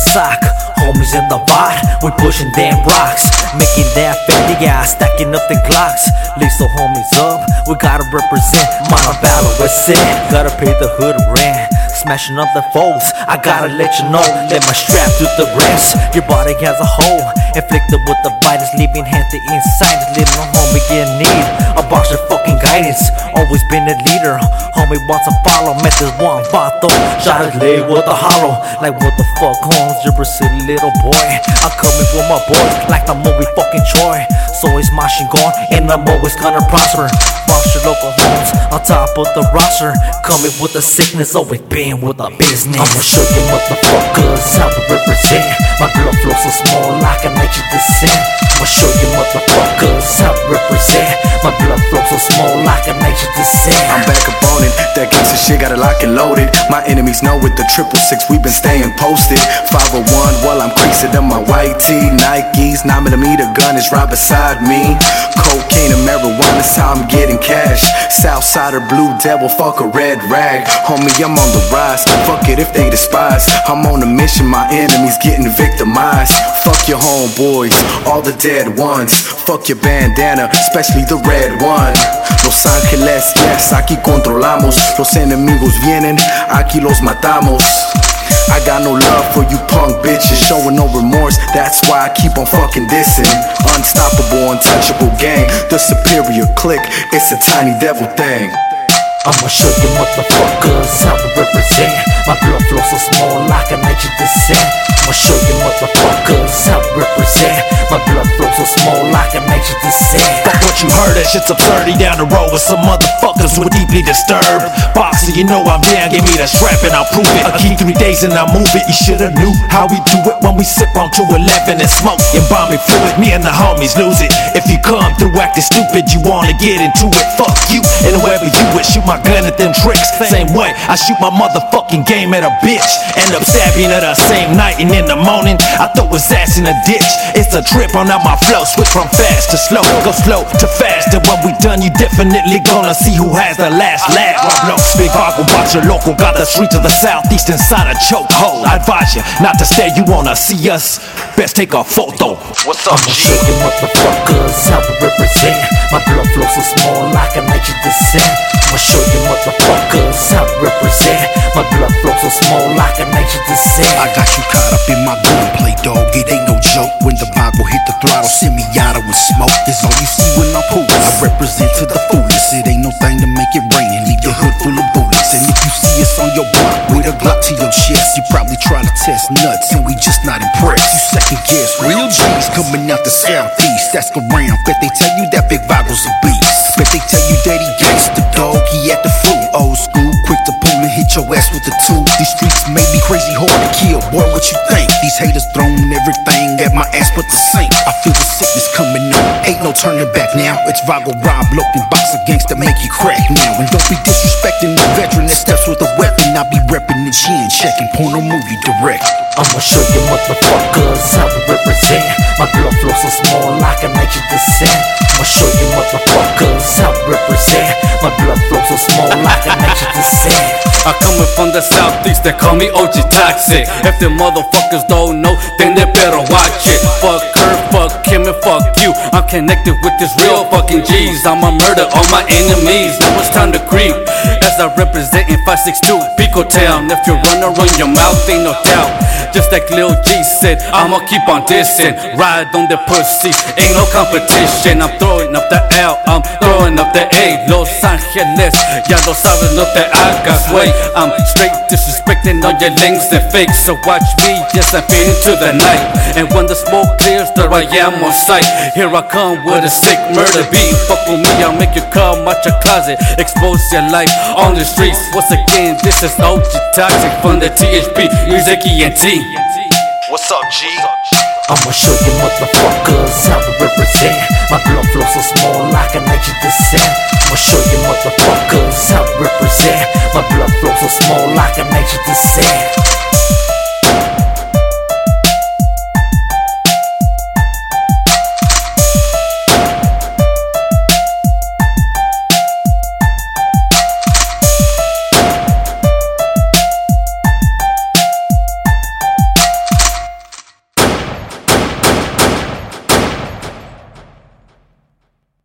in sock. Homies in the bar, we pushing damn rocks. Making that 50 yeah, stacking up the Glocks. Lace the homies up, we gotta represent. Battle with sin, gotta pay the hood rent. Smashing up the foes, I gotta let you know. Let my strap do the rest. Your body has a hole, inflicted with the violence, leaving handy inside. Little homie in need, a box of fucking guidance. Always been a leader, homie wants to follow. Met this one vato, shot his with a hollow. Like what the fuck, Holmes? You're a silly little boy. I'm coming for my boys, like the movie fucking Troy. So it's machine gun, and I'm always gonna prosper. Your local homes on top of the roster. Coming with the sickness, always been with the business. I'ma show you motherfuckers how to represent. My blood flow so small like a nature descent. I'ma show you motherfuckers how to represent. My blood flow so small like a nature descent. I'm back up on it. That gangsta shit got it locked and loaded. Enemies know with the triple six, we've been staying posted. 501 while I'm creasing in my white tee. Nikes, 9 millimeter gun is right beside me. Cocaine and marijuana, how I'm getting cash. Southsider, blue devil, fuck a red rag. Homie, I'm on the rise. Fuck it if they despise. I'm on a mission, my enemies getting victimized. Fuck your homeboys, all the dead ones. Fuck your bandana, especially the red one. Los Ángeles, yes, aquí controlamos. Los enemigos vienen, aquí los matamos. I got no love for you punk bitches, showing no remorse. That's why I keep on fucking dissing. Unstoppable, untouchable gang, the superior clique. It's a tiny devil thing. I'ma show you motherfuckers how to represent. My blood flows so small like a nature descent. I'ma show you motherfuckers. My blood flow so small a nature descent. Fuck what you heard, that shit's absurdity down the road with some motherfuckers who are deeply disturbed. Boxer, you know I'm down, give me that strap and I'll prove it. A key three days and I'll move it. You shoulda knew how we do it when we sip on 211 and smoke and bombing fluid. Me and the homies lose it. If you come through acting stupid, you wanna get into it. Fuck you and whoever you with, shoot my gun at them tricks. Same way, I shoot my motherfucking game at a bitch. End up stabbing her the same night and in the morning, I throw his ass in a ditch. It's a trip on out my flow, switch from fast to slow, go slow to fast. And when we done, you definitely gonna see who has the last laugh. Rob Low, Big Vago, watch your local, got the streets of the southeast inside a chokehold. I advise you not to stare, you wanna see us. Best take a photo. What's up, I'ma show you motherfuckers how to represent. My blood flows so small like a nature descent. I'ma show you motherfuckers how to represent. My blood flows so small like a nature descent. I got you caught up in my gunplay, dog. It ain't no joke when the Bible hit the throttle. Semi-auto with smoke is nuts, and we just not impressed. You second guess real G's coming out the southeast. Ask around, bet they tell you that Big Vago's a beast. Bet they tell you that he the dog, he at the fruit. Old school, quick to pull and hit your ass with the two. These streets made me crazy hard to kill. Boy, what you think? These haters throwing everything at my ass but the sink. I feel the sickness coming no turning back now. It's Vago Rob, Logan, box of gangsta make you crack now. And don't be disrespecting the veteran that steps with a weapon. I be repping the chin, checking porno movie direct. I'ma show you motherfuckers how to represent. My blood flow so small like a nature descent. I'ma show you motherfuckers how to represent. My blood flow so small like a nature descent. I'm coming from the southeast, they call me OG Toxic. If the motherfuckers don't know, then they better watch it. Fuck her, fuck him, and fuck you. I'm connected with this real fucking G's. I'ma murder all my enemies. Now it's time to creep. As I represent in 562 Pico Town. If you run around your mouth, ain't no doubt. Just like Lil G said, I'ma keep on dissing. Ride on the pussy, ain't no competition. I'm throwing up the L, I'm throwing up the A. Los Angeles, ya lo sabes, no te hagas, wey. I'm straight disrespecting all your links and fakes. So watch me, yes, I'm fading to the night. And when the smoke clears, there I am on sight. Here I come with a sick murder beat. Fuck with me, I'll make you come out your closet. Expose your life on the streets. Once again, this is OG Toxic from the THP Music ENT. What's up, G? I'ma show you motherfuckers how to represent. My blood flow so small like a nature descent. I'ma show you motherfuckers how to represent. My blood flow